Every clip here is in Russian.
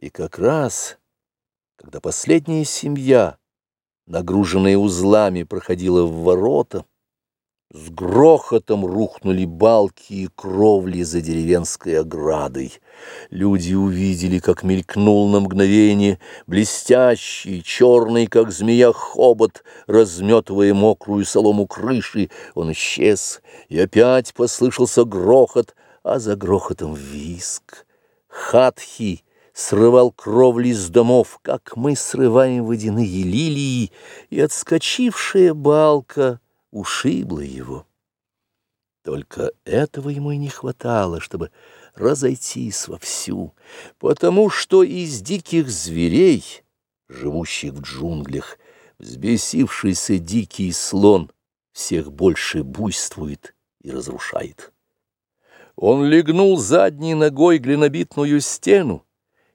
И как раз, когда последняя семья, нагруженная узлами, проходила в ворота, с грохотом рухнули балки и кровли за деревенской оградой. Люди увидели, как мелькнул на мгновение блестящий, черный, как змея, хобот, разметывая мокрую солому крыши. Он исчез, и опять послышался грохот, а за грохотом виск. Хатхи срывал кровли с домов, как мы срываем водяные лилии, и отскочившая балка — ушибло его. Только этого ему и не хватало, чтобы разойтись вовсю, потому что из диких зверей, живущих в джунглях, взбесившийся дикий слон всех больше буйствует и разрушает. Он легнул задней ногой глинобитную стену,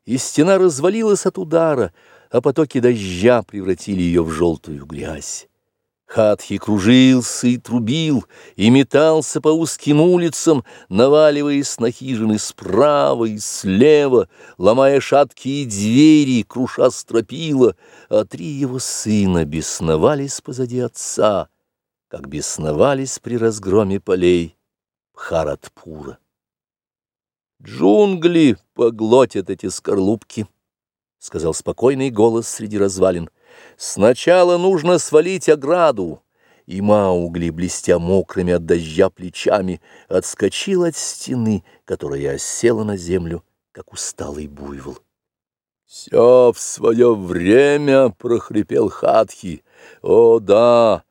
и стена развалилась от удара, а потоки дождя превратили ее в желтую грязь. Хатхи кружился и трубил, и метался по узким улицам, наваливаясь на хижины справа и слева, ломая шаткие двери, круша стропила, а три его сына бесновались позади отца, как бесновались при разгроме полей Харатпура. «Джунгли поглотят эти скорлупки», — сказал спокойный голос среди развалин. Сначала нужно свалить ограду. И Маугли, блестя мокрыми от дождя плечами, отскочил от стены, которая осела на землю, как усталый буйвол. «Все в свое время!» — прохрипел Хатхи. «О да!»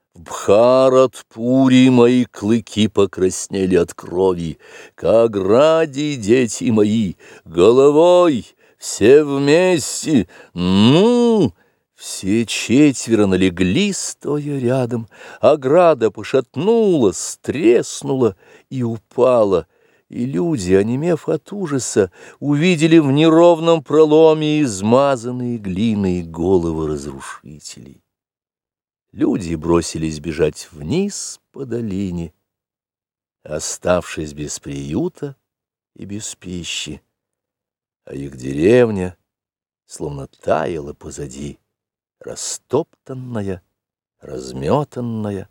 В Бхаратпуре мои клыки покраснели от крови. Как ради, дети мои, головой, все вместе, ну, все четверо налегли, стоя рядом, ограда пошатнулась, треснула и упала, и люди, онемев от ужаса, увидели в неровном проломе измазанные глиной головы разрушителей. Люди бросились бежать вниз по долине, оставшись без приюта и без пищи, а их деревня словно таяла позади растоптанная, разметанная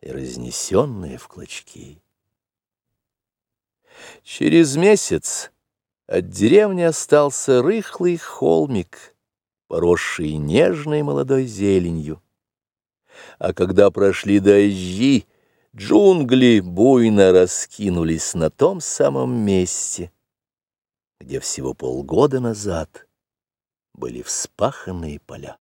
и разнесенная в клочки. Через месяц от деревни остался рыхлый холмик, поросший нежной молодой зеленью. А когда прошли дожди, джунгли буйно раскинулись на том самом месте, где всего полгода назад были вспаханные поля.